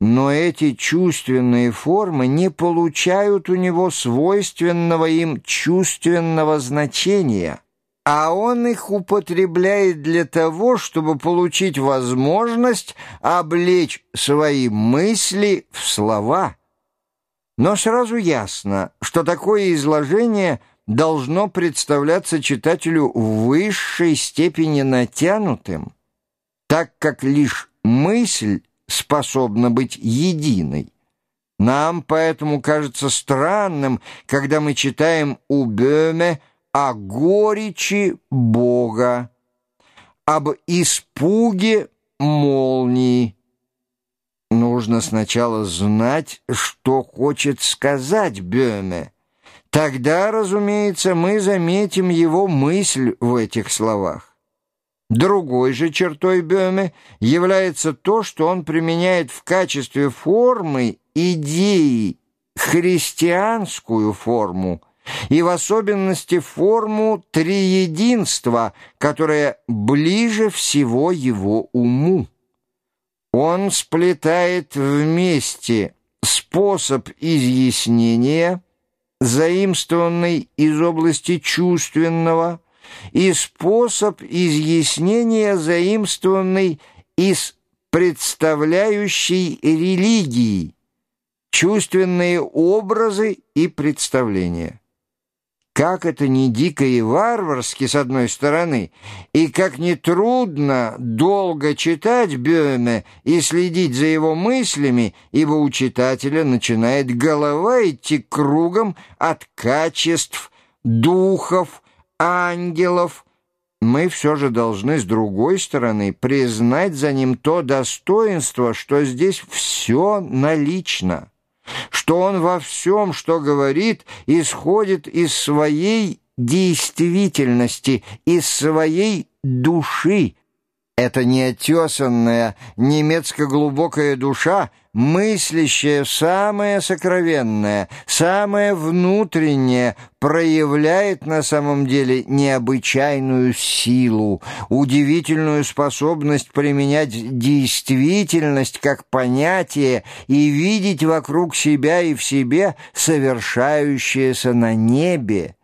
но эти чувственные формы не получают у него свойственного им чувственного значения, а он их употребляет для того, чтобы получить возможность облечь свои мысли в слова. Но сразу ясно, что такое изложение должно представляться читателю в высшей степени натянутым, так как лишь мысль способна быть единой. Нам поэтому кажется странным, когда мы читаем у Бёме о горечи Бога, об испуге молнии. Нужно сначала знать, что хочет сказать Бёме. Тогда, разумеется, мы заметим его мысль в этих словах. Другой же чертой Бёме является то, что он применяет в качестве формы идеи христианскую форму, и в особенности форму триединства, которая ближе всего его уму. Он сплетает вместе способ изъяснения, заимствованный из области чувственного, и способ изъяснения, заимствованный из представляющей религии, чувственные образы и представления. Как это не дико и варварски, с одной стороны, и как не трудно долго читать Бёме и следить за его мыслями, ибо у читателя начинает голова идти кругом от качеств, духов, ангелов, мы все же должны, с другой стороны, признать за ним то достоинство, что здесь все налично, что он во всем, что говорит, исходит из своей действительности, из своей души, эта неотесанная немецко-глубокая душа, мыслящая самое сокровенное, самое внутреннее, проявляет на самом деле необычайную силу, удивительную способность применять действительность как понятие и видеть вокруг себя и в себе совершающееся на небе.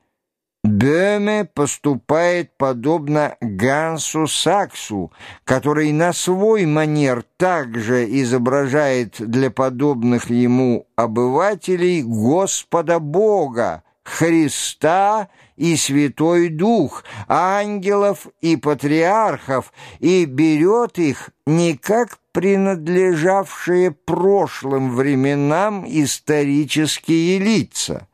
Бёме поступает подобно Гансу Саксу, который на свой манер также изображает для подобных ему обывателей Господа Бога, Христа и Святой Дух, ангелов и патриархов, и берет их не как принадлежавшие прошлым временам исторические лица.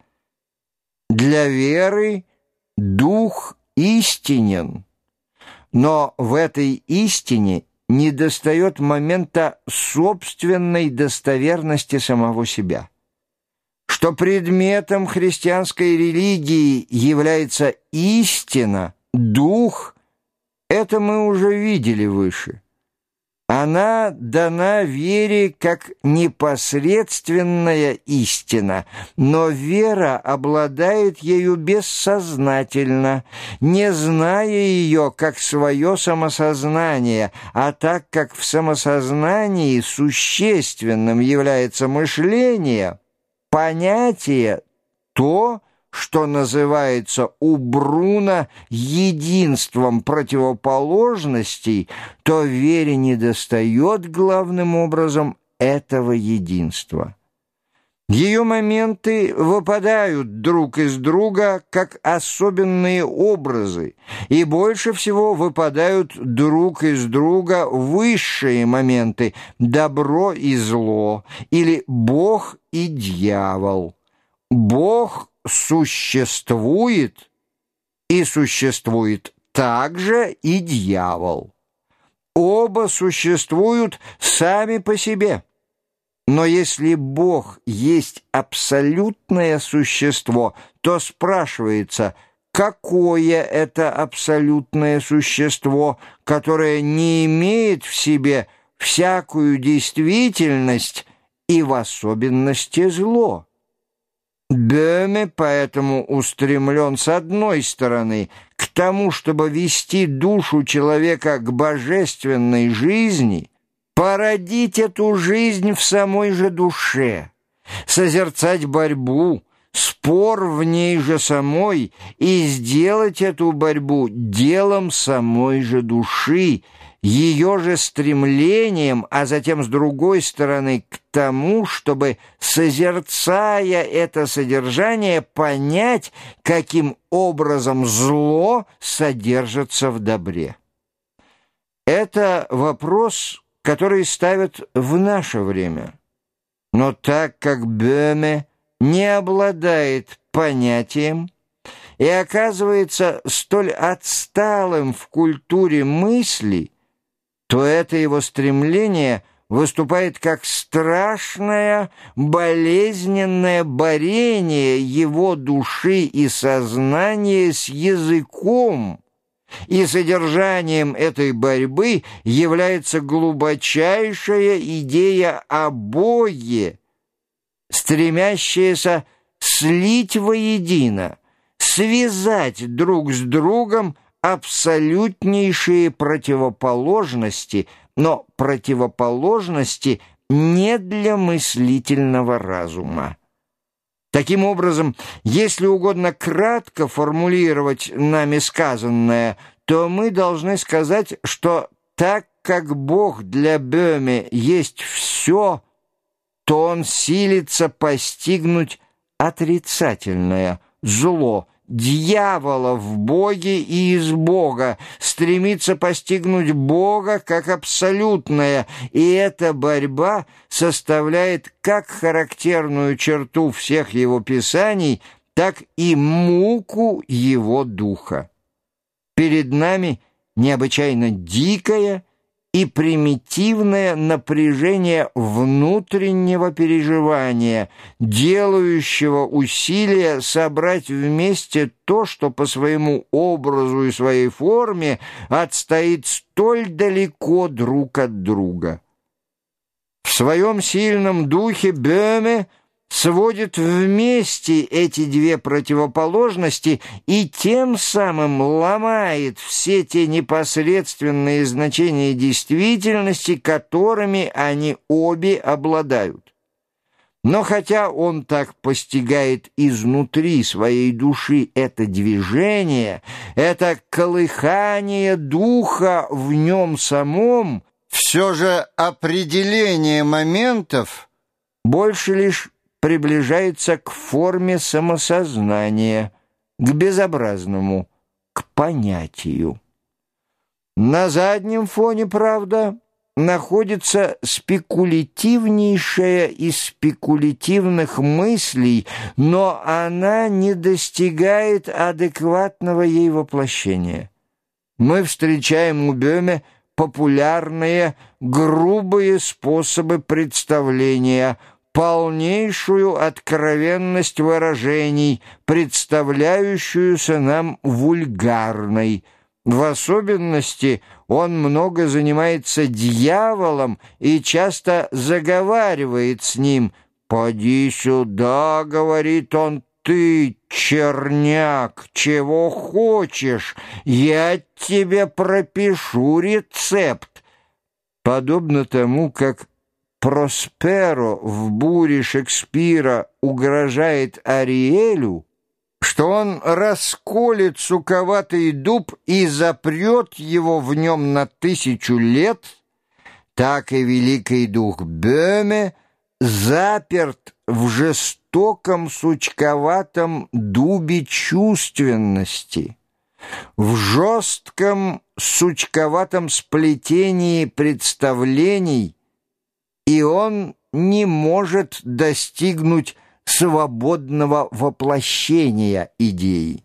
Для веры – Дух истинен, но в этой истине недостает момента собственной достоверности самого себя. Что предметом христианской религии является истина, дух, это мы уже видели выше. Она дана вере как непосредственная истина, но вера обладает ею бессознательно, не зная ее как свое самосознание, а так как в самосознании существенным является мышление, понятие – то, что называется у Бруна единством противоположностей, то вере недостает главным образом этого единства. Ее моменты выпадают друг из друга как особенные образы, и больше всего выпадают друг из друга высшие моменты «добро и зло» или «бог и дьявол». Бог существует, и существует также и дьявол. Оба существуют сами по себе. Но если Бог есть абсолютное существо, то спрашивается, какое это абсолютное существо, которое не имеет в себе всякую действительность и в особенности зло. Бёме поэтому устремлен с одной стороны к тому, чтобы вести душу человека к божественной жизни, породить эту жизнь в самой же душе, созерцать борьбу, спор в ней же самой и сделать эту борьбу делом самой же души, ее же стремлением, а затем с другой стороны к тому, чтобы, созерцая это содержание, понять, каким образом зло содержится в добре. Это вопрос, который ставят в наше время. Но так как Бöhme не обладает понятием и оказывается столь отсталым в культуре мысли, то это его стремление выступает как страшное, болезненное борение его души и сознания с языком, и содержанием этой борьбы является глубочайшая идея о Боге, стремящаяся слить воедино, связать друг с другом абсолютнейшие противоположности, но противоположности не для мыслительного разума. Таким образом, если угодно кратко формулировать нами сказанное, то мы должны сказать, что так как Бог для Бöhme есть все, то он силится постигнуть отрицательное, зло, дьявола в Боге и из Бога, стремится постигнуть Бога как абсолютное, и эта борьба составляет как характерную черту всех его писаний, так и муку его духа. Перед нами необычайно дикая и примитивное напряжение внутреннего переживания, делающего усилия собрать вместе то, что по своему образу и своей форме отстоит столь далеко друг от друга. В своем сильном духе Бёме – сводит вместе эти две противоположности и тем самым ломает все те непосредственные значения действительности, которыми они обе обладают. Но хотя он так постигает изнутри своей души это движение, это колыхание духа в нем самом, все же определение моментов больше лишь приближается к форме самосознания, к безобразному, к понятию. На заднем фоне, правда, находится спекулятивнейшая из спекулятивных мыслей, но она не достигает адекватного ей воплощения. Мы встречаем у Бёме популярные, грубые способы представления – полнейшую откровенность выражений, представляющуюся нам вульгарной. В особенности он много занимается дьяволом и часто заговаривает с ним. «Поди сюда», — говорит он, — «ты, черняк, чего хочешь? Я тебе пропишу рецепт». Подобно тому, как Просперо в буре Шекспира угрожает Ариэлю, что он расколет суковатый дуб и запрет его в нем на тысячу лет, так и великий дух Бöhme заперт в жестоком сучковатом дубе чувственности, в жестком сучковатом сплетении представлений, и он не может достигнуть свободного воплощения идеи.